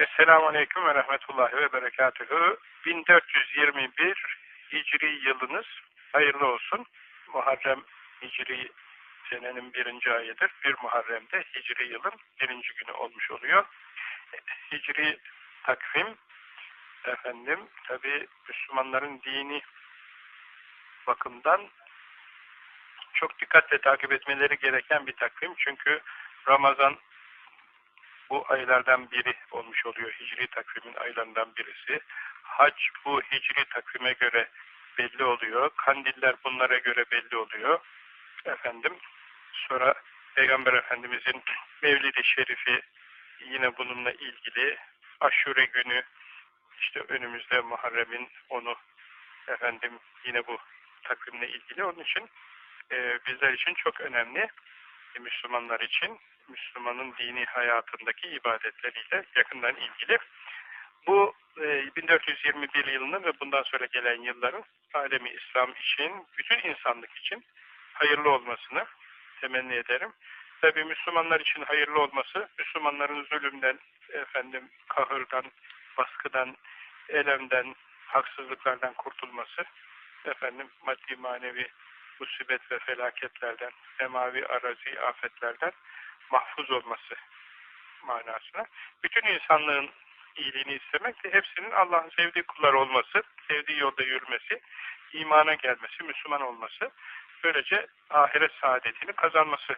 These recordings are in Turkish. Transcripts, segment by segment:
Esselamu Aleyküm ve Rahmetullahi ve Berekatühü. 1421 Hicri yılınız hayırlı olsun. Muharrem Hicri senenin birinci ayıdır. Bir Muharrem'de Hicri yılın birinci günü olmuş oluyor. Hicri takvim efendim tabi Müslümanların dini bakımdan çok dikkatle takip etmeleri gereken bir takvim. Çünkü Ramazan bu aylardan biri olmuş oluyor. Hicri takvimin aylarından birisi. Hac bu hicri takvime göre belli oluyor. Kandiller bunlara göre belli oluyor. Efendim sonra Peygamber Efendimizin Mevlid-i Şerifi yine bununla ilgili aşure günü işte önümüzde Muharrem'in onu efendim yine bu takvimle ilgili. Onun için e, bizler için çok önemli. E, Müslümanlar için Müslümanın dini hayatındaki ibadetleriyle yakından ilgili. Bu e, 1421 yılının ve bundan sonra gelen yılların alemi İslam için, bütün insanlık için hayırlı olmasını temenni ederim. Tabi Müslümanlar için hayırlı olması, Müslümanların zulümden, efendim kahırdan, baskıdan, elemden, haksızlıklardan kurtulması, efendim maddi manevi musibet ve felaketlerden, semavi arazi afetlerden mahfuz olması manasına. Bütün insanlığın iyiliğini istemek ve hepsinin Allah'ın sevdiği kullar olması, sevdiği yolda yürümesi, imana gelmesi, Müslüman olması, böylece ahiret saadetini kazanması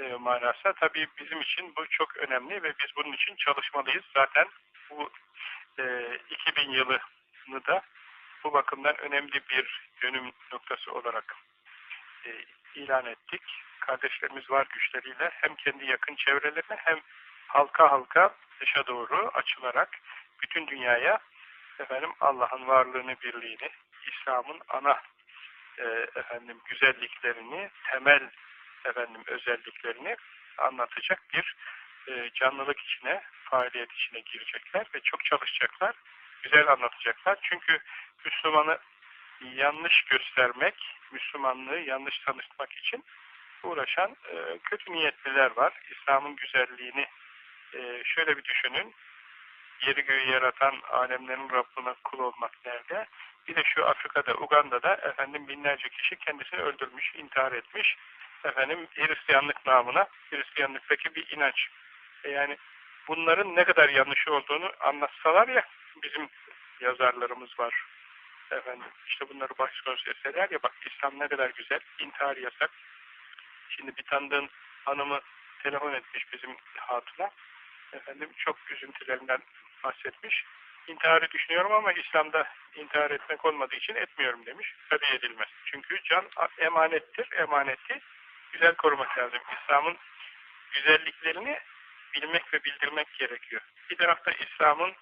e, manasına. Tabii bizim için bu çok önemli ve biz bunun için çalışmalıyız. Zaten bu e, 2000 yılını da bu bakımdan önemli bir dönüm noktası olarak e, ilan ettik. Kardeşlerimiz var güçleriyle hem kendi yakın çevrelerine hem halka halka dışa doğru açılarak bütün dünyaya efendim Allah'ın varlığını, birliğini, İslam'ın ana e, efendim güzelliklerini, temel efendim özelliklerini anlatacak bir e, canlılık içine, faaliyet içine girecekler ve çok çalışacaklar, güzel anlatacaklar. Çünkü Müslümanı yanlış göstermek, Müslümanlığı yanlış tanıtmak için uğraşan e, kötü niyetliler var. İslam'ın güzelliğini e, şöyle bir düşünün. Yeri göğü yaratan alemlerin Rabbine kul olmak nerede? Bir de şu Afrika'da, Uganda'da efendim binlerce kişi kendisini öldürmüş, intihar etmiş. Efendim Hristiyanlık namına, Hristiyanlıktaki bir inanç. E yani bunların ne kadar yanlış olduğunu anlatsalar ya, bizim yazarlarımız var, efendim işte bunları başkonusu etseler ya bak İslam ne kadar güzel, intihar yasak. Şimdi bir tanıdığın hanımı telefon etmiş bizim hatuna. Efendim çok üzüntülerinden bahsetmiş. İntiharı düşünüyorum ama İslam'da intihar etmek olmadığı için etmiyorum demiş. Tabi edilmez. Çünkü can emanettir. Emaneti güzel korumak lazım. İslam'ın güzelliklerini bilmek ve bildirmek gerekiyor. Bir tarafta İslam'ın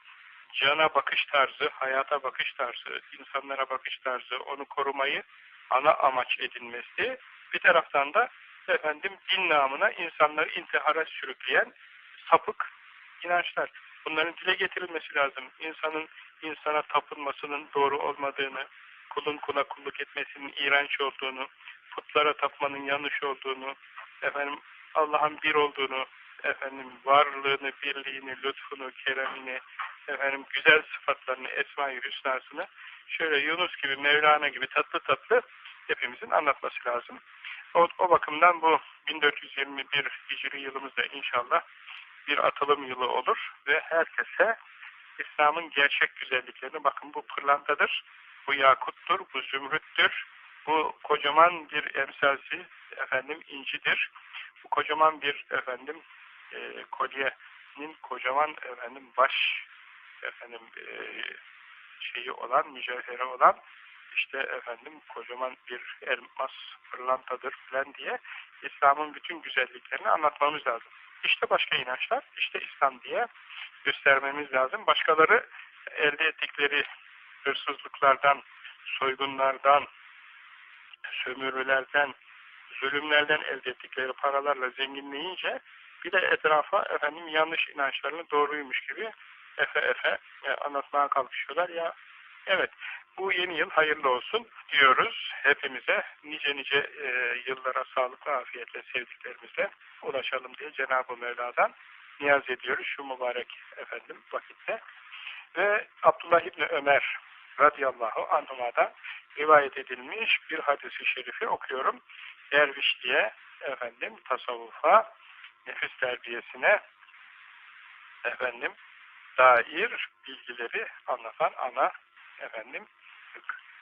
cana bakış tarzı, hayata bakış tarzı, insanlara bakış tarzı, onu korumayı ana amaç edinmesi, bir taraftan da efendim din namına insanları intihara sürükleyen sapık inançlar. Bunların dile getirilmesi lazım. İnsanın insana tapınmasının doğru olmadığını, kulun kula kulluk etmesinin iğrenç olduğunu, putlara tapmanın yanlış olduğunu, efendim Allah'ın bir olduğunu, efendim varlığını, birliğini, lütfunu, keremini, efendim güzel sıfatlarını, esma-i hüsnasını şöyle Yunus gibi, Mevlana gibi tatlı tatlı hepimizin anlatması lazım. O, o bakımdan bu 1421 Hicri yılımızda inşallah bir atılım yılı olur ve herkese İslam'ın gerçek güzelliklerini bakın bu pırlantadır, bu yakuttur, bu zümrüttür, bu kocaman bir emsalsi efendim incidir, bu kocaman bir efendim e, kolyenin kocaman efendim baş efendim e, şeyi olan, mücevheri olan işte efendim kocaman bir elmas pırlantadır falan diye İslam'ın bütün güzelliklerini anlatmamız lazım. İşte başka inançlar, işte İslam diye göstermemiz lazım. Başkaları elde ettikleri hırsızlıklardan, soygunlardan, sömürülerden, zulümlerden elde ettikleri paralarla zenginleyince bir de etrafa efendim yanlış inançlarını doğruymuş gibi efe efe anlatmaya kalkışıyorlar ya. Evet, bu yeni yıl hayırlı olsun diyoruz hepimize. Nice nice e, yıllara sağlıklı afiyetle sevdiklerimize ulaşalım diye Cenab-ı Mevla'dan niyaz ediyoruz şu mübarek efendim vakitte. Ve Abdullah İbni Ömer radıyallahu anhuma'dan rivayet edilmiş bir hadisi şerifi okuyorum. Dervişliğe, efendim, tasavvufa, nefis terbiyesine, efendim, dair bilgileri anlatan ana, efendim,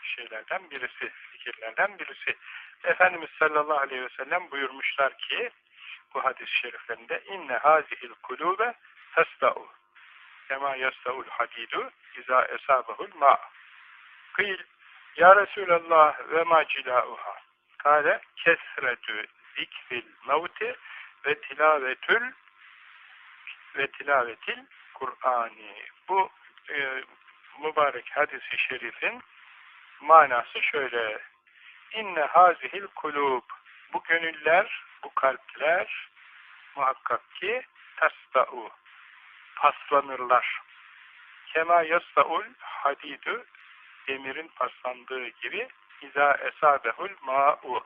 şeylerden birisi, fikirlerden birisi. Efendimiz sallallahu aleyhi ve sellem buyurmuşlar ki, bu hadis-i şeriflerinde, inne hazihil kulube testa'u kema yasta'ul hadidu iza esabahul ma' kıyl ya Resulallah ve ma cilauha kale kesretü zikril mevti ve tilavetül ve tilavetil Kur'ani. Bu e, mübarek hadisi şerifin manası şöyle. İnne hazihil kulub. Bu gönüller, bu kalpler muhakkak ki tasta'u. Paslanırlar. Kema yasta'ul hadidu demirin paslandığı gibi İza esabehul ma'u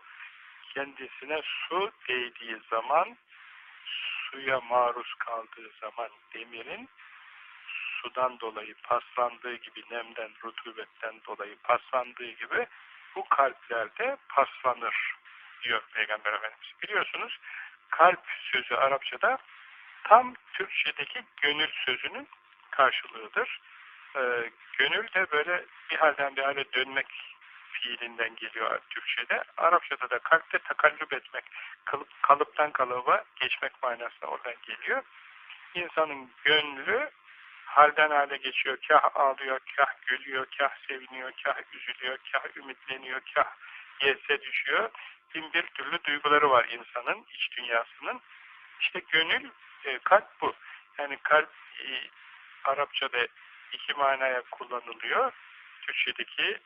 kendisine su değdiği zaman suya maruz kaldığı zaman demirin sudan dolayı paslandığı gibi nemden, rutubetten dolayı paslandığı gibi bu kalplerde paslanır diyor Peygamber Efendimiz. Biliyorsunuz kalp sözü Arapçada tam Türkçedeki gönül sözünün karşılığıdır. Ee, gönül de böyle bir halden bir hale dönmek fiilinden geliyor Türkçe'de. Arapçada da kalpte takallüp etmek, kalıp, kalıptan kalıba geçmek manasına oradan geliyor. İnsanın gönlü halden hale geçiyor. Kah ağlıyor, kah gülüyor, kah seviniyor, kah üzülüyor, kah ümitleniyor, kah yese düşüyor. Bin bir türlü duyguları var insanın, iç dünyasının. İşte gönül, e, kalp bu. Yani kalp e, Arapçada iki manaya kullanılıyor. Türkçedeki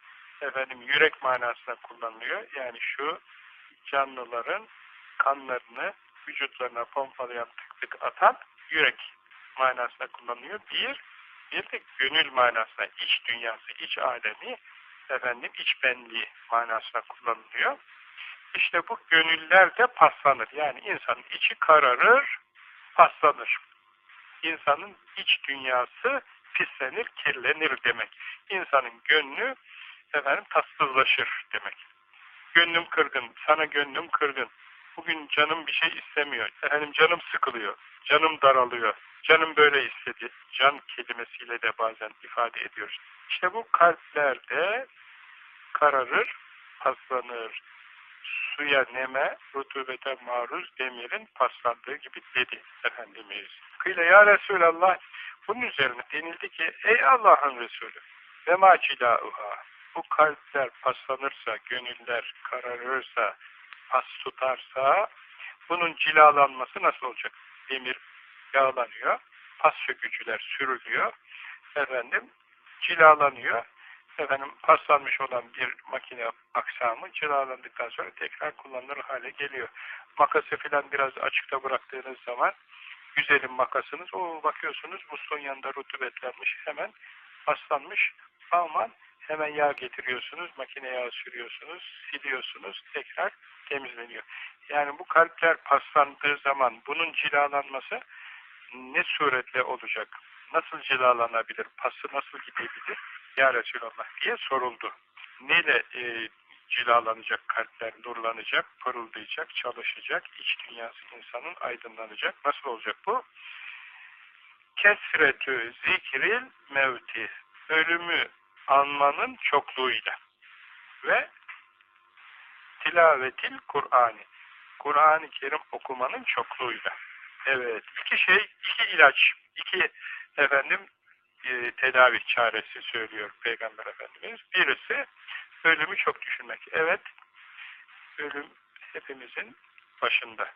efendim yürek manasına kullanılıyor. Yani şu canlıların kanlarını vücutlarına pompalayan tık tık atan yürek manasına kullanılıyor. Bir, bir de gönül manasına, iç dünyası, iç alemi, efendim iç benliği manasına kullanılıyor. İşte bu gönüller de paslanır. Yani insanın içi kararır, paslanır. İnsanın iç dünyası pislenir, kirlenir demek. İnsanın gönlü efendim tatsızlaşır demek. Gönlüm kırgın, sana gönlüm kırgın. Bugün canım bir şey istemiyor. Efendim canım sıkılıyor, canım daralıyor, canım böyle istedi. Can kelimesiyle de bazen ifade ediyoruz. İşte bu kalplerde kararır, paslanır. Suya, neme, rutubete maruz demirin paslandığı gibi dedi Efendimiz. Kıyla ya Resulallah bunun üzerine denildi ki ey Allah'ın Resulü ve ma cilauha bu kalpler paslanırsa, gönüller kararırsa, pas tutarsa bunun cilalanması nasıl olacak? Demir yağlanıyor, pas sökücüler sürülüyor, efendim cilalanıyor, efendim paslanmış olan bir makine aksamı cilalandıktan sonra tekrar kullanılır hale geliyor. Makası filan biraz açıkta bıraktığınız zaman güzelim makasınız, o bakıyorsunuz musluğun yanında rutubetlenmiş, hemen paslanmış, aman hemen yağ getiriyorsunuz, makine yağı sürüyorsunuz, siliyorsunuz, tekrar temizleniyor. Yani bu kalpler paslandığı zaman bunun cilalanması ne suretle olacak? Nasıl cilalanabilir? Pası nasıl gidebilir? Ya Resulallah diye soruldu. Neyle e, cilalanacak kalpler, nurlanacak, pırıldayacak, çalışacak, iç dünyası insanın aydınlanacak. Nasıl olacak bu? Kesretü zikril mevti. Ölümü anmanın çokluğuyla ve tilavetil Kur'an'ı. Kur'an-ı Kerim okumanın çokluğuyla. Evet, iki şey, iki ilaç, iki efendim e, tedavi çaresi söylüyor Peygamber Efendimiz. Birisi ölümü çok düşünmek. Evet, ölüm hepimizin başında.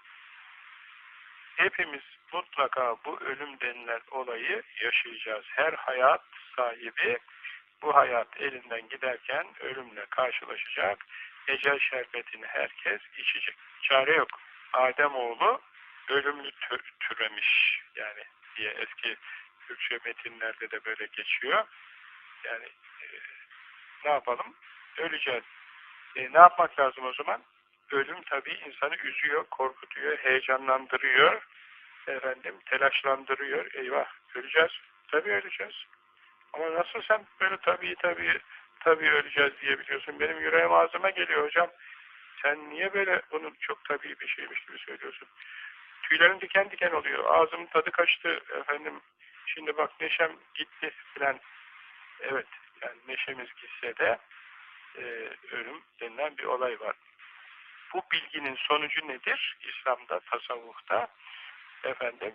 Hepimiz mutlaka bu ölüm denilen olayı yaşayacağız. Her hayat sahibi bu hayat elinden giderken ölümle karşılaşacak. Ecel şerbetini herkes içecek. Çare yok. Ademoğlu ölümlü türemiş yani diye eski Türkçe metinlerde de böyle geçiyor. Yani e, ne yapalım? Öleceğiz. E, ne yapmak lazım o zaman? Ölüm tabii insanı üzüyor, korkutuyor, heyecanlandırıyor. efendim telaşlandırıyor. Eyvah öleceğiz. Tabii öleceğiz. Ama nasıl sen böyle tabii tabii tabii öleceğiz diyebiliyorsun. Benim yüreğim ağzıma geliyor hocam. Sen niye böyle bunun çok tabii bir şeymiş gibi söylüyorsun? Tüylerim diken diken oluyor. Ağzımın tadı kaçtı efendim. Şimdi bak neşem gitti filan. Evet yani neşemiz gitse de e, ölüm denilen bir olay var. Bu bilginin sonucu nedir? İslam'da, tasavvufta efendim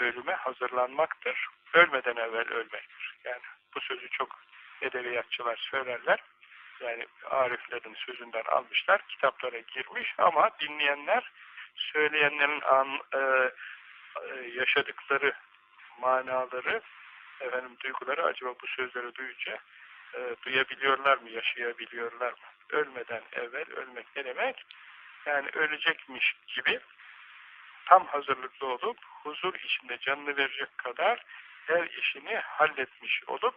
ölüme hazırlanmaktır. Ölmeden evvel ölmektir. Yani bu sözü çok edebiyatçılar söylerler. Yani Ariflerin sözünden almışlar, kitaplara girmiş ama dinleyenler söyleyenlerin an, e, e, yaşadıkları manaları, efendim duyguları acaba bu sözleri duyunca e, duyabiliyorlar mı, yaşayabiliyorlar mı? Ölmeden evvel ölmek ne demek? Yani ölecekmiş gibi tam hazırlıklı olup huzur içinde canını verecek kadar her işini halletmiş olup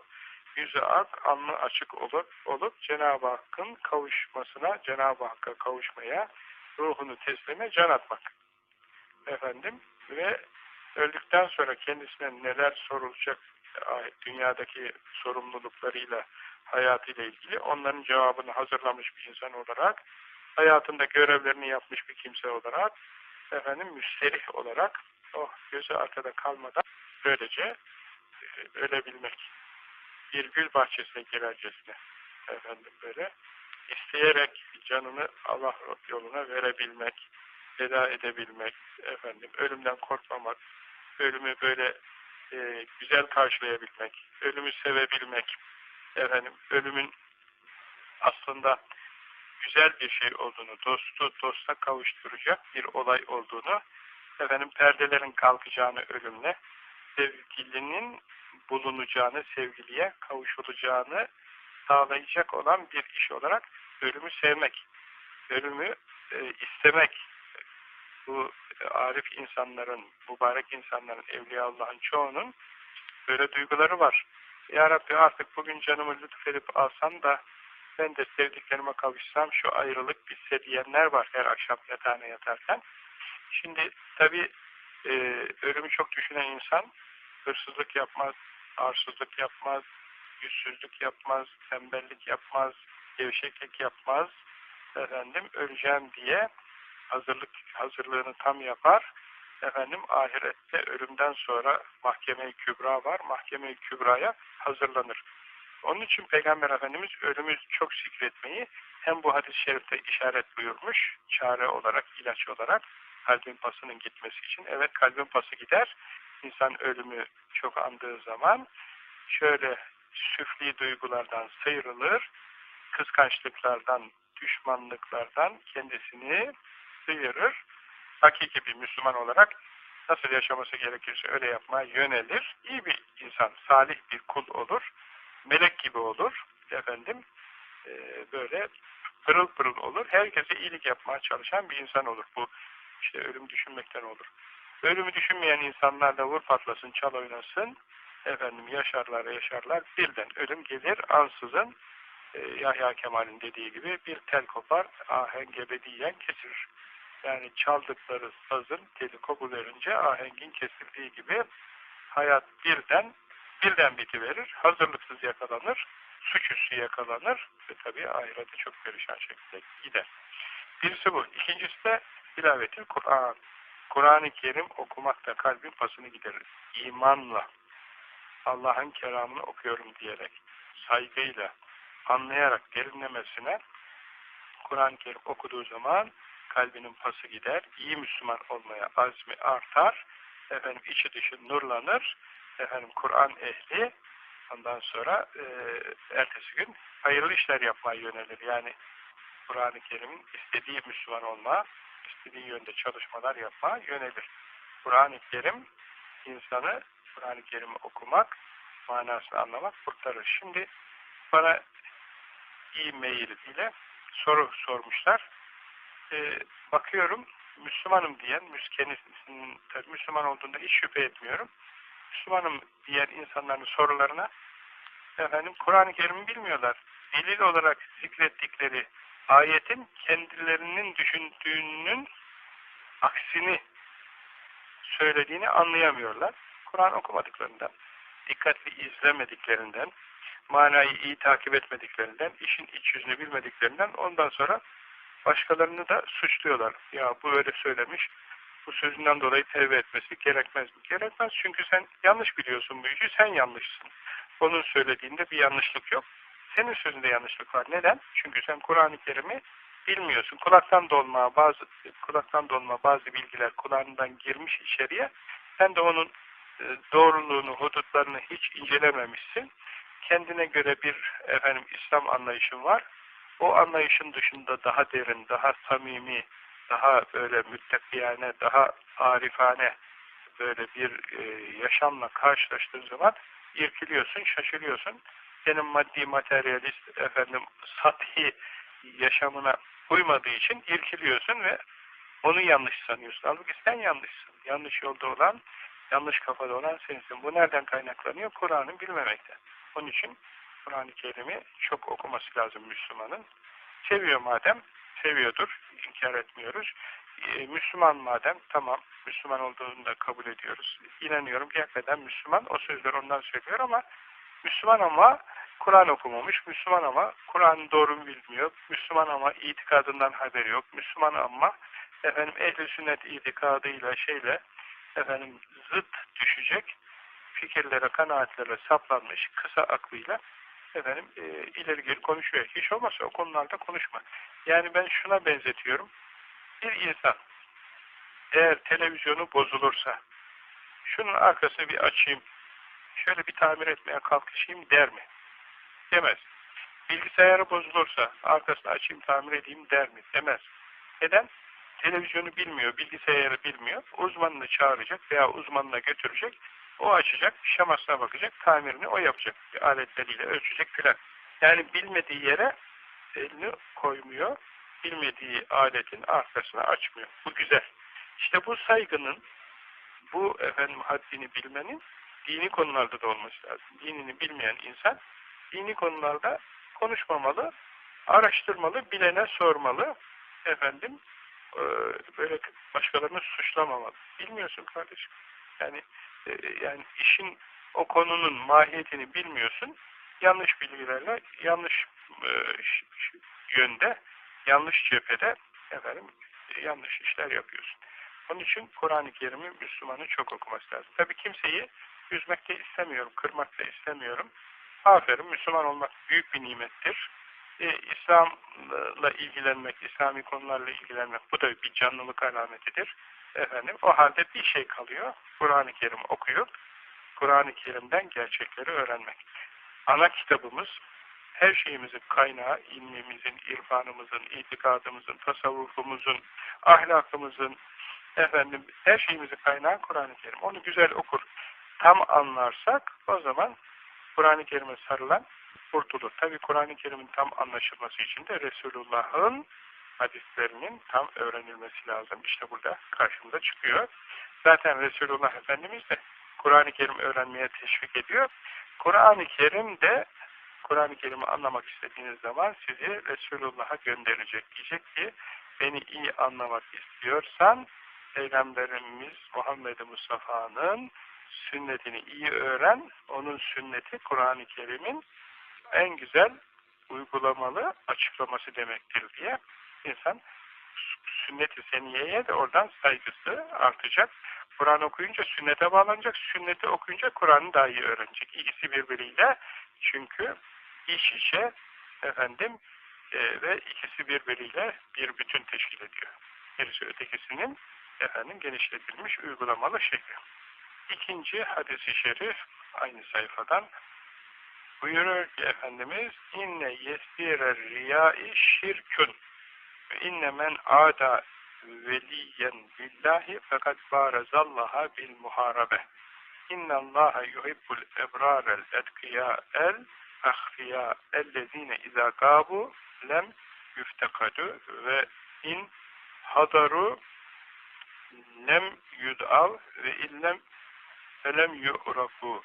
yüzü ak, alnı açık olup, olup Cenab-ı Hakk'ın kavuşmasına, Cenab-ı Hakk'a kavuşmaya ruhunu teslime can atmak. Efendim ve öldükten sonra kendisine neler sorulacak dünyadaki sorumluluklarıyla hayatıyla ilgili onların cevabını hazırlamış bir insan olarak hayatında görevlerini yapmış bir kimse olarak efendim müsterih olarak o gözü arkada kalmadan böylece e, ölebilmek. Bir gül bahçesine girercesine efendim böyle isteyerek canını Allah yoluna verebilmek feda edebilmek efendim ölümden korkmamak ölümü böyle e, güzel karşılayabilmek ölümü sevebilmek efendim ölümün aslında güzel bir şey olduğunu, dostu dosta kavuşturacak bir olay olduğunu, efendim perdelerin kalkacağını ölümle, sevgilinin bulunacağını, sevgiliye kavuşulacağını sağlayacak olan bir iş olarak ölümü sevmek, ölümü e, istemek, bu e, arif insanların, mübarek insanların, Evliya Allah'ın çoğunun böyle duyguları var. Ya Rabbi artık bugün canımı lütfedip alsan da ben de sevdiklerime kavuşsam şu ayrılık bitse diyenler var her akşam yatağına yatarken. Şimdi tabi e, ölümü çok düşünen insan hırsızlık yapmaz, arsızlık yapmaz, yüzsüzlük yapmaz, tembellik yapmaz, gevşeklik yapmaz. Efendim öleceğim diye hazırlık hazırlığını tam yapar. Efendim ahirette ölümden sonra mahkeme-i kübra var. Mahkeme-i kübraya hazırlanır. Onun için Peygamber Efendimiz ölümü çok zikretmeyi hem bu hadis-i şerifte işaret buyurmuş, çare olarak, ilaç olarak kalbin pasının gitmesi için. Evet kalbin pası gider. İnsan ölümü çok andığı zaman şöyle süfli duygulardan sıyrılır, kıskançlıklardan, düşmanlıklardan kendisini sıyırır. Hakiki bir Müslüman olarak nasıl yaşaması gerekirse öyle yapmaya yönelir. İyi bir insan, salih bir kul olur melek gibi olur efendim e, böyle pırıl pırıl olur. Herkese iyilik yapmaya çalışan bir insan olur bu. İşte ölüm düşünmekten olur. Ölümü düşünmeyen insanlar da vur patlasın çal oynasın. Efendim yaşarlar yaşarlar. Birden ölüm gelir ansızın e, Yahya Kemal'in dediği gibi bir tel kopar ahenk ebediyen kesilir. Yani çaldıkları sazın teli kopuverince ahengin kesildiği gibi hayat birden birden bitiverir, hazırlıksız yakalanır, suçüstü yakalanır ve tabii ahirete çok perişan şekilde gider. Birisi bu. İkincisi de ilavetil Kur'an. Kur'an-ı Kerim okumak kalbin pasını giderir. İmanla, Allah'ın keramını okuyorum diyerek, saygıyla, anlayarak derinlemesine Kur'an-ı Kerim okuduğu zaman kalbinin pası gider, iyi Müslüman olmaya azmi artar, efendim içi dışı nurlanır, efendim Kur'an ehli ondan sonra e, ertesi gün hayırlı işler yapmaya yönelir. Yani Kur'an-ı Kerim'in istediği Müslüman olma, istediği yönde çalışmalar yapma yönelir. Kur'an-ı Kerim insanı Kur'an-ı Kerim'i okumak, manasını anlamak kurtarır. Şimdi bana e-mail ile soru sormuşlar. Ee, bakıyorum Müslümanım diyen, Müslüman olduğunda hiç şüphe etmiyorum. Müslümanım diğer insanların sorularına efendim Kur'an-ı Kerim'i bilmiyorlar. Delil olarak zikrettikleri ayetin kendilerinin düşündüğünün aksini söylediğini anlayamıyorlar. Kur'an okumadıklarından, dikkatli izlemediklerinden, manayı iyi takip etmediklerinden, işin iç yüzünü bilmediklerinden ondan sonra başkalarını da suçluyorlar. Ya bu öyle söylemiş, bu sözünden dolayı tevbe etmesi gerekmez mi? Gerekmez çünkü sen yanlış biliyorsun bu işi, sen yanlışsın. Onun söylediğinde bir yanlışlık yok. Senin sözünde yanlışlık var. Neden? Çünkü sen Kur'an-ı Kerim'i bilmiyorsun. Kulaktan dolma bazı kulaktan dolma bazı bilgiler kulağından girmiş içeriye. Sen de onun e, doğruluğunu, hudutlarını hiç incelememişsin. Kendine göre bir efendim İslam anlayışın var. O anlayışın dışında daha derin, daha samimi, daha böyle müttakiyane, daha arifane böyle bir e, yaşamla karşılaştığın zaman irkiliyorsun, şaşırıyorsun. Senin maddi, materyalist, efendim, sathi yaşamına uymadığı için irkiliyorsun ve onu yanlış sanıyorsun. Halbuki sen yanlışsın. Yanlış yolda olan, yanlış kafada olan sensin. Bu nereden kaynaklanıyor? Kur'an'ı bilmemekten. Onun için Kur'an-ı Kerim'i çok okuması lazım Müslümanın. Seviyor madem, seviyordur, inkar etmiyoruz. Ee, Müslüman madem, tamam, Müslüman olduğunu da kabul ediyoruz. İnanıyorum hakikaten Müslüman, o sözler ondan söylüyor ama Müslüman ama Kur'an okumamış, Müslüman ama Kur'an doğru bilmiyor, Müslüman ama itikadından haberi yok, Müslüman ama efendim ehl sünnet itikadıyla şeyle efendim zıt düşecek fikirlere, kanaatlere saplanmış kısa aklıyla efendim e, ileri geri konuşuyor. Hiç olmazsa o konularda konuşma. Yani ben şuna benzetiyorum. Bir insan eğer televizyonu bozulursa şunun arkasını bir açayım şöyle bir tamir etmeye kalkışayım der mi? Demez. Bilgisayarı bozulursa arkasını açayım tamir edeyim der mi? Demez. Neden? Televizyonu bilmiyor, bilgisayarı bilmiyor. Uzmanını çağıracak veya uzmanına götürecek. O açacak, şamasına bakacak, tamirini o yapacak. Aletleriyle ölçecek filan. Yani bilmediği yere elini koymuyor. Bilmediği aletin arkasını açmıyor. Bu güzel. İşte bu saygının, bu efendim haddini bilmenin dini konularda da olması lazım. Dinini bilmeyen insan dini konularda konuşmamalı, araştırmalı, bilene sormalı. Efendim e, böyle başkalarını suçlamamalı. Bilmiyorsun kardeşim. Yani yani işin o konunun mahiyetini bilmiyorsun. Yanlış bilgilerle, yanlış e, yönde, yanlış cephede efendim yanlış işler yapıyorsun. Onun için Kur'an-ı Kerim'i Müslümanın çok okuması lazım. Tabii kimseyi üzmek de istemiyorum, kırmak da istemiyorum. Aferin, Müslüman olmak büyük bir nimettir. Ee, İslam'la ilgilenmek, İslami konularla ilgilenmek, bu da bir canlılık alametidir. Efendim, o halde bir şey kalıyor, Kur'an-ı Kerim okuyup, Kur'an-ı Kerim'den gerçekleri öğrenmek. Ana kitabımız, her şeyimizin kaynağı, ilmimizin, irfanımızın, itikadımızın, tasavvufumuzun, ahlakımızın, efendim, her şeyimizin kaynağı Kur'an-ı Kerim. Onu güzel okur, tam anlarsak o zaman Kur'an-ı Kerim'e sarılan kurtulur. Tabi Kur'an-ı Kerim'in tam anlaşılması için de Resulullah'ın hadislerinin tam öğrenilmesi lazım. İşte burada karşımıza çıkıyor. Zaten Resulullah Efendimiz de Kur'an-ı Kerim öğrenmeye teşvik ediyor. Kur'an-ı Kerim de Kur'an-ı Kerim'i anlamak istediğiniz zaman sizi Resulullah'a gönderecek. Diyecek ki beni iyi anlamak istiyorsan Peygamberimiz Muhammed Mustafa'nın sünnetini iyi öğren. Onun sünneti Kur'an-ı Kerim'in en güzel uygulamalı açıklaması demektir diye insan sünnet-i seniyeye de oradan saygısı artacak. Kur'an okuyunca sünnete bağlanacak, sünneti okuyunca Kur'an'ı daha iyi öğrenecek. İkisi birbiriyle çünkü iş işe efendim e, ve ikisi birbiriyle bir bütün teşkil ediyor. Birisi ötekisinin efendim genişletilmiş uygulamalı şekli. İkinci hadisi şerif aynı sayfadan buyurur ki Efendimiz inne yesire riyai şirkün inne men ada veliyen billahi fakat barazallaha bil muharabe innallaha yuhibbul ebrarel etkiya el ahfiya ellezine izâ gâbu lem yüftekadu ve in hadaru lem yud'av ve illem felem yu'rafu.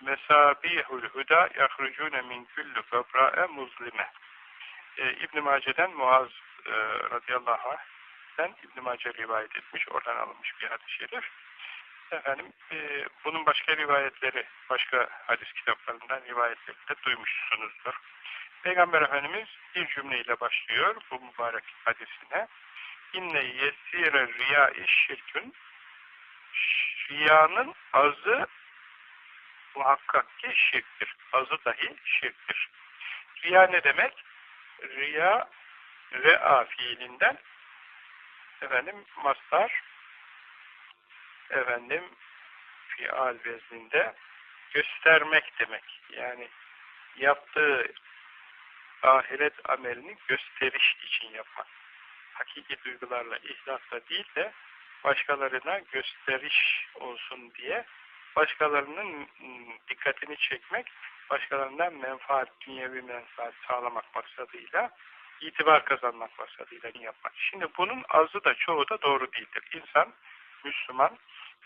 Mesabihul huda yahrucune min kullu febra'e muzlime e, İbn-i Mace'den Muaz e, radıyallahu anh Enes'ten İbn-i Mace rivayet etmiş. Oradan alınmış bir hadis-i şerif. Efendim, e, bunun başka rivayetleri, başka hadis kitaplarından rivayetleri de duymuşsunuzdur. Peygamber Efendimiz bir cümleyle başlıyor bu mübarek hadisine. İnne yesire riya şirkün Riyanın azı muhakkak ki şirktir. Azı dahi şirktir. Riya ne demek? Riya re'a fiilinden efendim mastar efendim fial vezninde göstermek demek. Yani yaptığı ahiret amelini gösteriş için yapmak. Hakiki duygularla, ihlasla değil de başkalarına gösteriş olsun diye başkalarının dikkatini çekmek, başkalarından menfaat, dünyevi menfaat sağlamak maksadıyla itibar kazanmak maksadıyla yapmak. Şimdi bunun azı da çoğu da doğru değildir. İnsan, Müslüman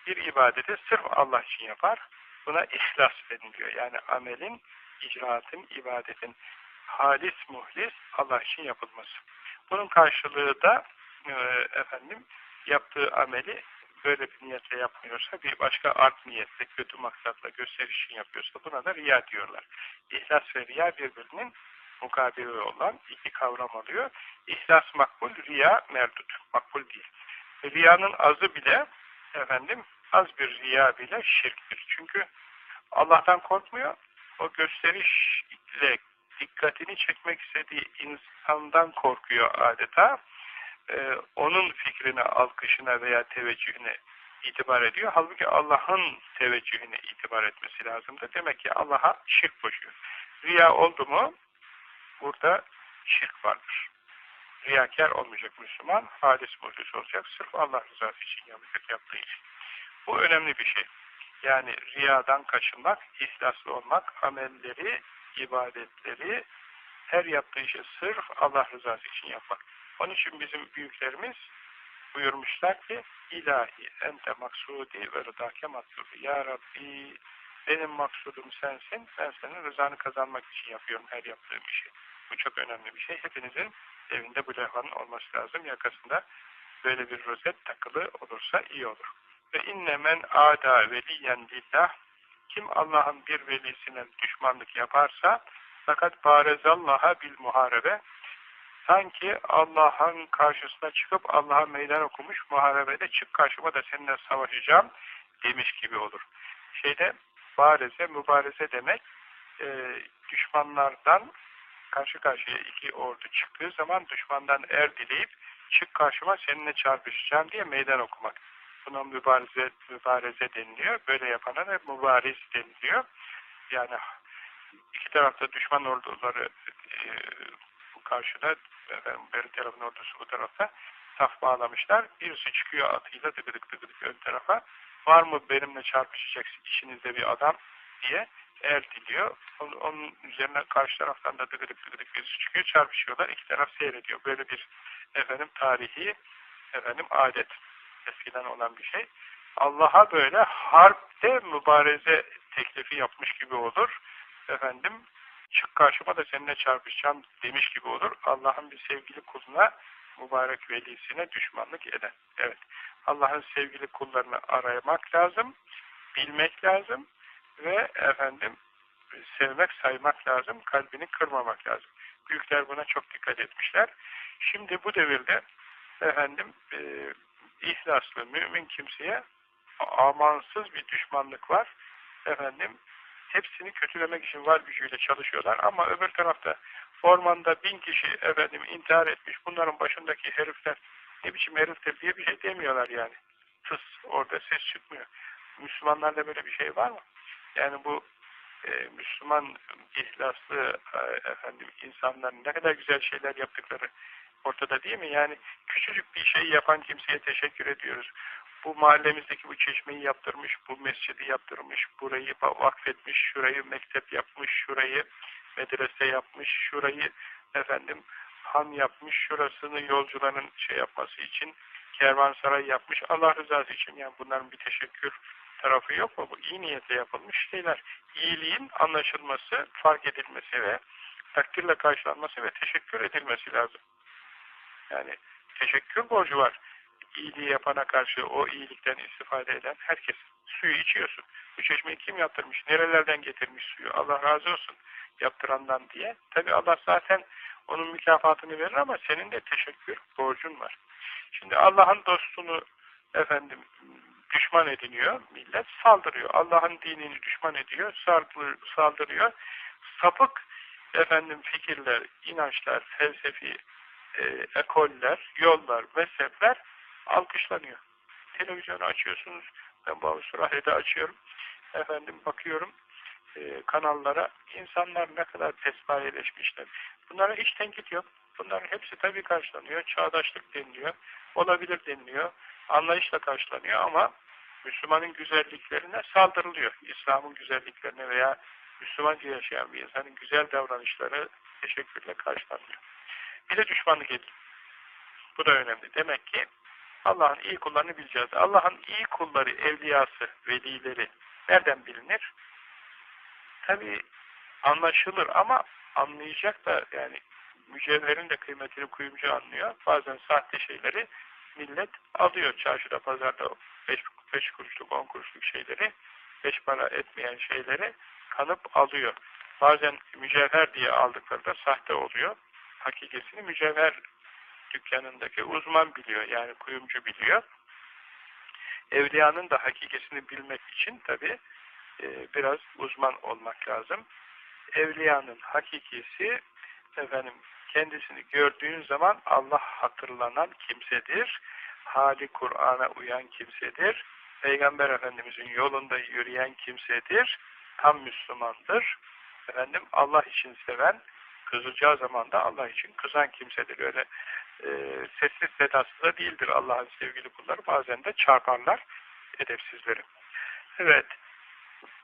bir ibadeti sırf Allah için yapar. Buna ihlas deniliyor. Yani amelin, icraatın, ibadetin halis, muhlis Allah için yapılması. Bunun karşılığı da e, efendim yaptığı ameli böyle bir niyetle yapmıyorsa, bir başka art niyetle, kötü maksatla, gösteriş için yapıyorsa buna da riya diyorlar. İhlas ve riya birbirinin mukabili olan iki kavram oluyor. İhlas makbul, riya merdut. Makbul değil. Riyanın azı bile efendim az bir riya bile şirktir. Çünkü Allah'tan korkmuyor. O gösterişle dikkatini çekmek istediği insandan korkuyor adeta. Ee, onun fikrine, alkışına veya teveccühüne itibar ediyor. Halbuki Allah'ın teveccühüne itibar etmesi lazımdı. Demek ki Allah'a şirk koşuyor. Riya oldu mu burada şirk vardır. Riyakar olmayacak Müslüman, halis muhlis olacak. Sırf Allah rızası için yapacak yaptığı iş. Bu önemli bir şey. Yani riyadan kaçınmak, ihlaslı olmak, amelleri, ibadetleri, her yaptığı işi sırf Allah rızası için yapmak. Onun için bizim büyüklerimiz buyurmuşlar ki ilahi ente maksudi ve rıdake maksudi. Ya Rabbi benim maksudum sensin. Ben senin rızanı kazanmak için yapıyorum her yaptığım işi. Bu çok önemli bir şey. Hepinizin evinde bu levhanın olması lazım. Yakasında böyle bir rozet takılı olursa iyi olur. Ve inne men ada veliyen lillah kim Allah'ın bir velisine düşmanlık yaparsa fakat barezallaha bil muharebe sanki Allah'ın karşısına çıkıp Allah'a meydan okumuş muharebede çık karşıma da seninle savaşacağım demiş gibi olur. Şeyde bareze, mübareze demek e, düşmanlardan karşı karşıya iki ordu çıktığı zaman düşmandan er dileyip çık karşıma seninle çarpışacağım diye meydan okumak. Buna mübareze, mübareze deniliyor. Böyle yapana da mübariz deniliyor. Yani iki tarafta düşman orduları e, karşıda efendim, beri tarafın ordusu bu tarafta saf bağlamışlar. Birisi çıkıyor atıyla dıgıdık dıgıdık ön tarafa. Var mı benimle çarpışacak işinizde bir adam diye er diliyor. Onun, onun üzerine karşı taraftan da dıgıdık dıgıdık birisi çıkıyor. Çarpışıyorlar. İki taraf seyrediyor. Böyle bir efendim tarihi efendim adet. Eskiden olan bir şey. Allah'a böyle harpte mübareze teklifi yapmış gibi olur. Efendim çık karşıma da seninle çarpışacağım demiş gibi olur. Allah'ın bir sevgili kuluna, mübarek velisine düşmanlık eden. Evet. Allah'ın sevgili kullarını aramak lazım, bilmek lazım ve efendim sevmek, saymak lazım, kalbini kırmamak lazım. Büyükler buna çok dikkat etmişler. Şimdi bu devirde efendim e, ihlaslı mümin kimseye amansız bir düşmanlık var. Efendim hepsini kötülemek için var gücüyle çalışıyorlar ama öbür tarafta ormanda bin kişi efendim intihar etmiş bunların başındaki herifler ne biçim heriftir diye bir şey demiyorlar yani. Tıs orada ses çıkmıyor. Müslümanlarda böyle bir şey var mı? Yani bu e, Müslüman ihlaslı e, efendim insanların ne kadar güzel şeyler yaptıkları ortada değil mi? Yani küçücük bir şey yapan kimseye teşekkür ediyoruz bu mahallemizdeki bu çeşmeyi yaptırmış, bu mescidi yaptırmış, burayı vakfetmiş, şurayı mektep yapmış, şurayı medrese yapmış, şurayı efendim han yapmış, şurasını yolcuların şey yapması için kervansaray yapmış. Allah rızası için yani bunların bir teşekkür tarafı yok mu? Bu iyi niyetle yapılmış şeyler. İyiliğin anlaşılması, fark edilmesi ve takdirle karşılanması ve teşekkür edilmesi lazım. Yani teşekkür borcu var. İyiliği yapana karşı o iyilikten istifade eden herkes. Suyu içiyorsun. Bu çeşmeyi kim yaptırmış? Nerelerden getirmiş suyu? Allah razı olsun yaptırandan diye. Tabi Allah zaten onun mükafatını verir ama senin de teşekkür borcun var. Şimdi Allah'ın dostunu efendim düşman ediniyor, millet saldırıyor. Allah'ın dinini düşman ediyor, saldırıyor. Sapık efendim fikirler, inançlar, felsefi e, ekoller, yollar, mezhepler alkışlanıyor. Televizyonu açıyorsunuz, ben bazı rahede açıyorum, efendim bakıyorum e, kanallara, insanlar ne kadar pesbayeleşmişler. Bunlara hiç tenkit yok. Bunların hepsi tabii karşılanıyor, çağdaşlık deniliyor, olabilir deniliyor, anlayışla karşılanıyor ama Müslümanın güzelliklerine saldırılıyor. İslam'ın güzelliklerine veya Müslümanca yaşayan bir insanın güzel davranışları teşekkürle karşılanmıyor. Bir de düşmanlık edin. Bu da önemli. Demek ki Allah'ın iyi kullarını bileceğiz. Allah'ın iyi kulları, evliyası, velileri nereden bilinir? Tabi anlaşılır ama anlayacak da yani mücevherin de kıymetini kuyumcu anlıyor. Bazen sahte şeyleri millet alıyor çarşıda, pazarda 5 kuruşluk, 10 kuruşluk şeyleri, 5 para etmeyen şeyleri kanıp alıyor. Bazen mücevher diye aldıkları da sahte oluyor. Hakikisini mücevher dükkanındaki uzman biliyor. Yani kuyumcu biliyor. Evliyanın da hakikisini bilmek için tabi e, biraz uzman olmak lazım. Evliyanın hakikisi efendim kendisini gördüğün zaman Allah hatırlanan kimsedir. Hali Kur'an'a uyan kimsedir. Peygamber Efendimizin yolunda yürüyen kimsedir. Tam Müslümandır. Efendim Allah için seven, kızacağı zaman da Allah için kızan kimsedir. Öyle e, sessiz sedasız da değildir Allah'ın sevgili kulları. Bazen de çarparlar edepsizleri. Evet.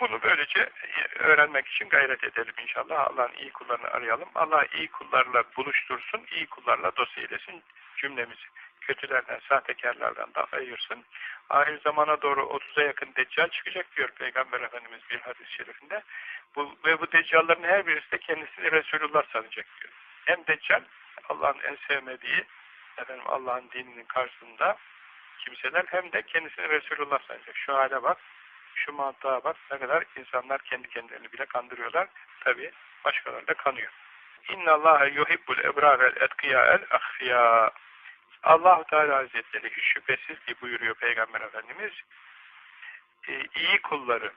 Bunu böylece öğrenmek için gayret edelim inşallah. Allah'ın iyi kullarını arayalım. Allah iyi kullarla buluştursun, iyi kullarla dost eylesin cümlemizi. Kötülerden, sahtekarlardan da ayırsın. Ahir zamana doğru 30'a yakın deccal çıkacak diyor Peygamber Efendimiz bir hadis-i şerifinde. Bu, ve bu deccalların her birisi de kendisini Resulullah sanacak diyor. Hem deccal Allah'ın en sevmediği efendim Allah'ın dininin karşısında kimseler hem de kendisini Resulullah sanacak. Şu hale bak, şu mantığa bak ne kadar insanlar kendi kendilerini bile kandırıyorlar. Tabi başkaları da kanıyor. İnna Allaha yuhibbul ebrarel etkiya'el ahfiya. Allah Teala Hazretleri hiç şüphesiz ki buyuruyor Peygamber Efendimiz e, iyi kulları,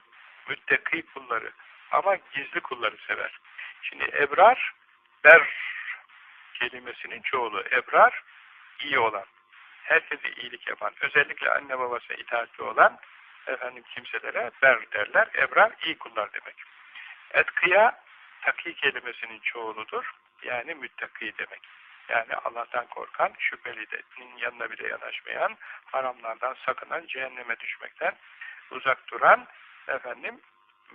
müttaki kulları ama gizli kulları sever. Şimdi ebrar, ber kelimesinin çoğulu. Ebrar, iyi olan, herkese iyilik yapan, özellikle anne babasına itaatli olan efendim kimselere ber derler. Ebrar iyi kullar demek. Etkıya taki kelimesinin çoğuludur. Yani müttaki demek. Yani Allah'tan korkan, şüphelinin yanına bile yanaşmayan, haramlardan sakınan, cehenneme düşmekten uzak duran efendim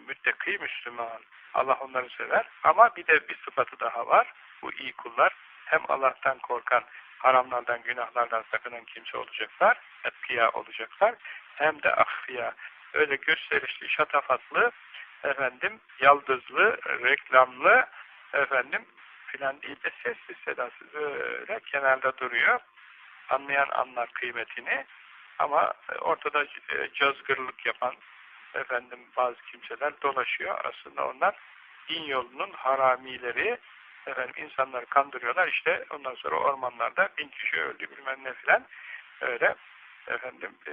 müttaki Müslüman. Allah onları sever. Ama bir de bir sıfatı daha var. Bu iyi kullar hem Allah'tan korkan, haramlardan, günahlardan sakınan kimse olacaklar, etkiya olacaklar, hem de ahfiya, öyle gösterişli, şatafatlı, efendim, yaldızlı, reklamlı, efendim, filan değil de sessiz sedasız öyle kenarda duruyor. Anlayan anlar kıymetini ama ortada e, cazgırlık yapan efendim bazı kimseler dolaşıyor. Aslında onlar din yolunun haramileri efendim insanları kandırıyorlar. İşte ondan sonra ormanlarda bin kişi öldü bilmem ne filan öyle efendim e,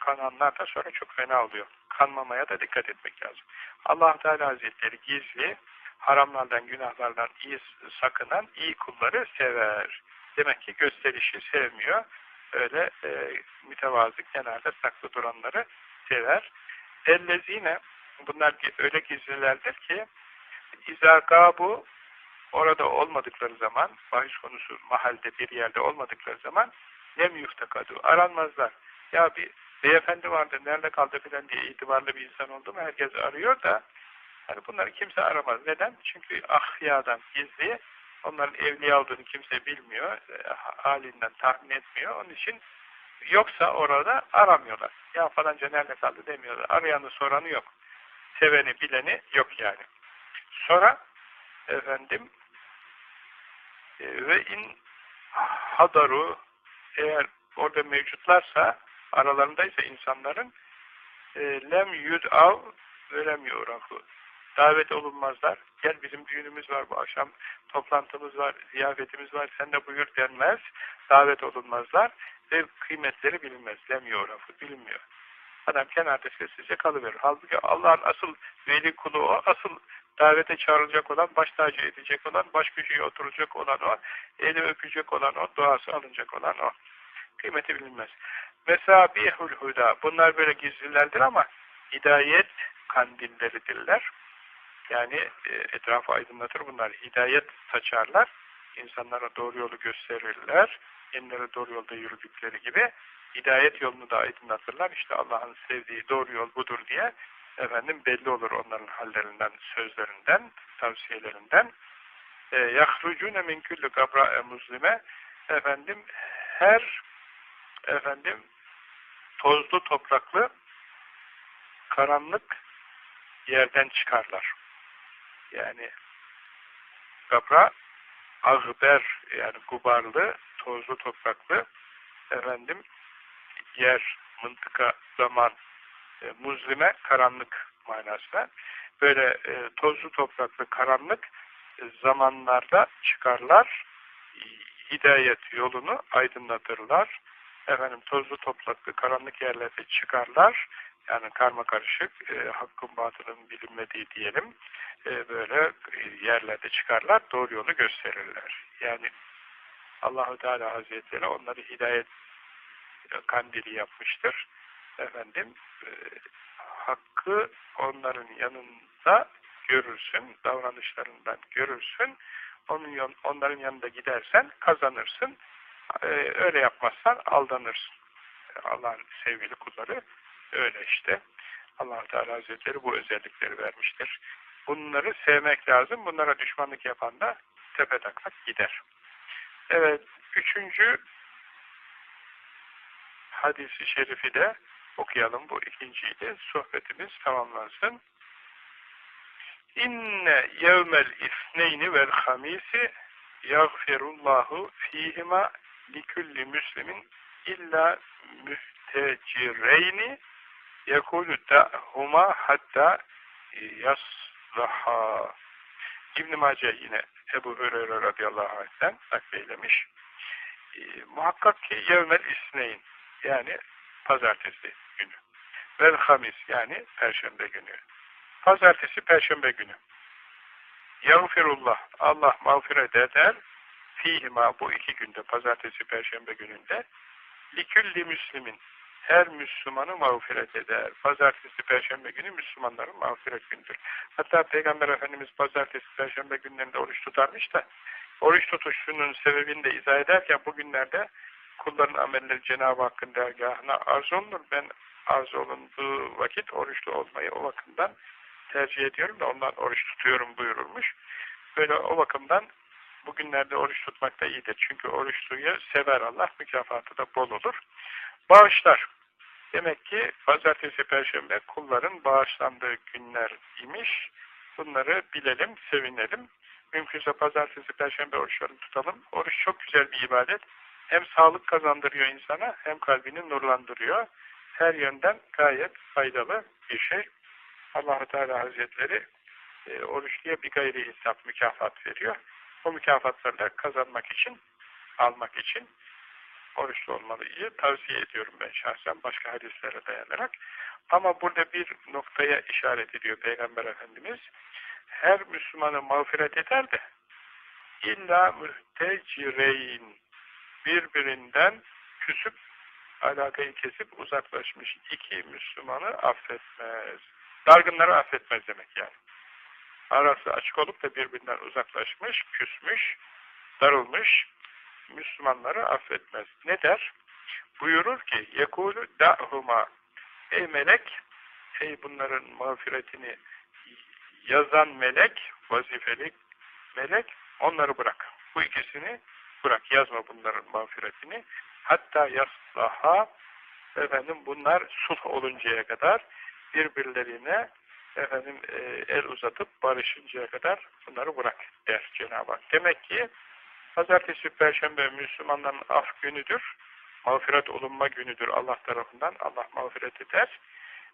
kananlar da sonra çok fena oluyor. Kanmamaya da dikkat etmek lazım. allah Teala Hazretleri gizli, haramlardan, günahlardan iyi sakınan iyi kulları sever. Demek ki gösterişi sevmiyor. Öyle e, mütevazı kenarda saklı duranları sever. Ellezine bunlar öyle gizlilerdir ki izagabu orada olmadıkları zaman bahis konusu mahalde bir yerde olmadıkları zaman nem yuftakadu aranmazlar. Ya bir beyefendi vardı nerede kaldı filan diye itibarlı bir insan oldu mu herkes arıyor da yani bunları kimse aramaz. Neden? Çünkü ahyadan gizli onların evliya olduğunu kimse bilmiyor. E, halinden tahmin etmiyor. Onun için yoksa orada aramıyorlar. Ya falanca nerede kaldı demiyorlar. Arayanı soranı yok. Seveni bileni yok yani. Sonra efendim e, ve in hadaru eğer orada mevcutlarsa aralarındaysa insanların e, lem yud'av ve lem yu'rafu davet olunmazlar. Gel bizim düğünümüz var bu akşam toplantımız var, ziyafetimiz var, sen de buyur denmez. Davet olunmazlar ve kıymetleri bilinmez. Lem yu'rafu bilinmiyor. Adam kenarda sessizce kalıverir. Halbuki Allah'ın asıl veli kulu o, asıl davete çağrılacak olan, baş tacı edecek olan, baş köşeye oturacak olan o, eli öpecek olan o, duası alınacak olan o. Kıymeti bilinmez. Mesabihul huda. Bunlar böyle gizlilerdir ama hidayet kandilleridirler. Yani e, etrafı aydınlatır bunlar. Hidayet saçarlar. İnsanlara doğru yolu gösterirler. Kendileri doğru yolda yürüdükleri gibi hidayet yolunu da aydınlatırlar. İşte Allah'ın sevdiği doğru yol budur diye efendim belli olur onların hallerinden, sözlerinden, tavsiyelerinden. E, Yahrucune min küllü gabra'e muslime efendim her efendim tozlu topraklı karanlık yerden çıkarlar. Yani kapra ağber yani gubarlı, tozlu topraklı efendim yer, mıntıka, zaman e, muzlime karanlık manasına. Böyle e, tozlu topraklı karanlık e, zamanlarda çıkarlar hidayet yolunu aydınlatırlar. Efendim tozlu topraklı karanlık yerlerde çıkarlar yani karma karışık e, hakkın batının bilinmediği diyelim e, böyle yerlerde çıkarlar doğru yolu gösterirler. Yani Allahu Teala Hazretleri onları hidayet kandili yapmıştır. Efendim e, hakkı onların yanında görürsün, davranışlarından görürsün, onun onların yanında gidersen kazanırsın, e, öyle yapmazsan aldanırsın. Allah'ın sevgili kulları öyle işte. allah Teala Hazretleri bu özellikleri vermiştir. Bunları sevmek lazım. Bunlara düşmanlık yapan da tepe taklak gider. Evet, üçüncü hadisi şerifi de okuyalım. Bu ikinciyi de sohbetimiz tamamlansın. İnne yevmel ifneyni vel hamisi yagfirullahu fihima likulli müslimin illa mühtecireyni yekulü da'huma hatta yaslaha. İbn-i Mace yine Ebu Hüreyre radıyallahu anh'ten nakleylemiş. E, muhakkak ki yevmel isneyn yani pazartesi günü. Vel hamis yani perşembe günü. Pazartesi perşembe günü. Yağfirullah Allah mağfiret eder fihima bu iki günde pazartesi perşembe gününde likülli müslimin her Müslümanı mağfiret eder. Pazartesi, perşembe günü Müslümanların mağfiret gündür. Hatta Peygamber Efendimiz pazartesi, perşembe günlerinde oruç tutarmış da oruç tutuşunun sebebini de izah ederken bugünlerde kulların amelleri Cenab-ı Hakk'ın dergahına arz olunur. Ben arz olunduğu vakit oruçlu olmayı o bakımdan tercih ediyorum da ondan oruç tutuyorum buyurulmuş. Böyle o bakımdan bugünlerde oruç tutmak da iyidir. Çünkü oruçluyu sever Allah, mükafatı da bol olur. Bağışlar. Demek ki pazartesi, perşembe kulların bağışlandığı günler imiş. Bunları bilelim, sevinelim. Mümkünse pazartesi, perşembe oruçlarını tutalım. Oruç çok güzel bir ibadet. Hem sağlık kazandırıyor insana, hem kalbini nurlandırıyor. Her yönden gayet faydalı bir şey. allah Teala Hazretleri e, oruçluya bir gayri hesap mükafat veriyor. O mükafatları da kazanmak için, almak için oruçlu olmalıyı tavsiye ediyorum ben şahsen başka hadislere dayanarak. Ama burada bir noktaya işaret ediyor Peygamber Efendimiz. Her Müslümanı mağfiret eder de illa mühtecireyn birbirinden küsüp alakayı kesip uzaklaşmış iki Müslümanı affetmez. Dargınları affetmez demek yani. Arası açık olup da birbirinden uzaklaşmış, küsmüş, darılmış Müslümanları affetmez. Ne der? Buyurur ki yekulu da'huma ey melek ey bunların mağfiretini yazan melek vazifeli melek onları bırak. Bu ikisini bırak. Yazma bunların mağfiretini. Hatta yaslaha efendim bunlar sulh oluncaya kadar birbirlerine efendim e, el uzatıp barışıncaya kadar bunları bırak der Cenab-ı Hak. Demek ki Pazartesi, Perşembe Müslümanların af günüdür. mağfiret olunma günüdür Allah tarafından. Allah mağfiret eder.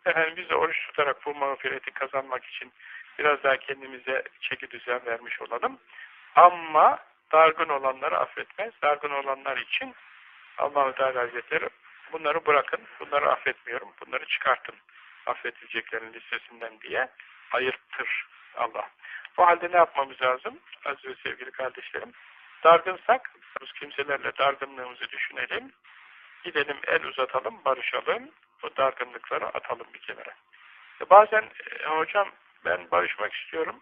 Efendim biz de oruç tutarak bu mağfireti kazanmak için biraz daha kendimize çeki düzen vermiş olalım. Ama dargın olanları affetmez. Dargın olanlar için Allah-u Teala Hazretleri bunları bırakın, bunları affetmiyorum, bunları çıkartın affedileceklerin listesinden diye ayırtır Allah. O halde ne yapmamız lazım? Aziz ve sevgili kardeşlerim, dargınsak, kimselerle dargınlığımızı düşünelim, gidelim el uzatalım, barışalım, o dargınlıkları atalım bir kenara. E bazen, e, hocam ben barışmak istiyorum,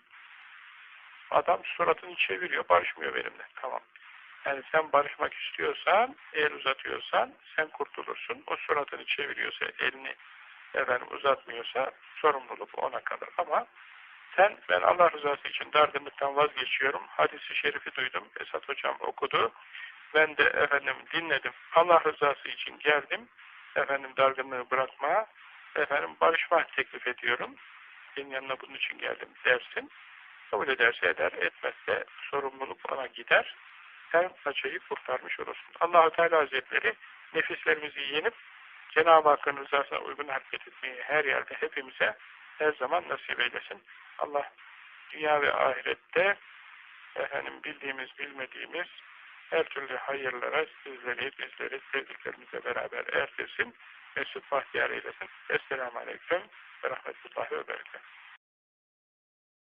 adam suratını çeviriyor, barışmıyor benimle. Tamam. Yani sen barışmak istiyorsan, el uzatıyorsan sen kurtulursun. O suratını çeviriyorsa, elini efendim uzatmıyorsa sorumluluk ona kalır. Ama sen ben Allah rızası için dargınlıktan vazgeçiyorum. Hadisi şerifi duydum. Esat hocam okudu. Ben de efendim dinledim. Allah rızası için geldim. Efendim dargınlığı bırakmaya, efendim barışma teklif ediyorum. Senin yanına bunun için geldim dersin. Kabul ederse eder, etmezse sorumluluk ona gider. Sen paçayı kurtarmış olursun. allah Teala Hazretleri nefislerimizi yenip Cenab-ı Hakk'ın rızasına uygun hareket etmeyi her yerde hepimize her zaman nasip eylesin. Allah dünya ve ahirette efendim bildiğimiz bilmediğimiz her türlü hayırlara sizleri, bizleri, sevdiklerimizle beraber erdirsin. Mesut bahtiyar eylesin. Esselamu Aleyküm ve Rahmetullahi ve Berekatuhu.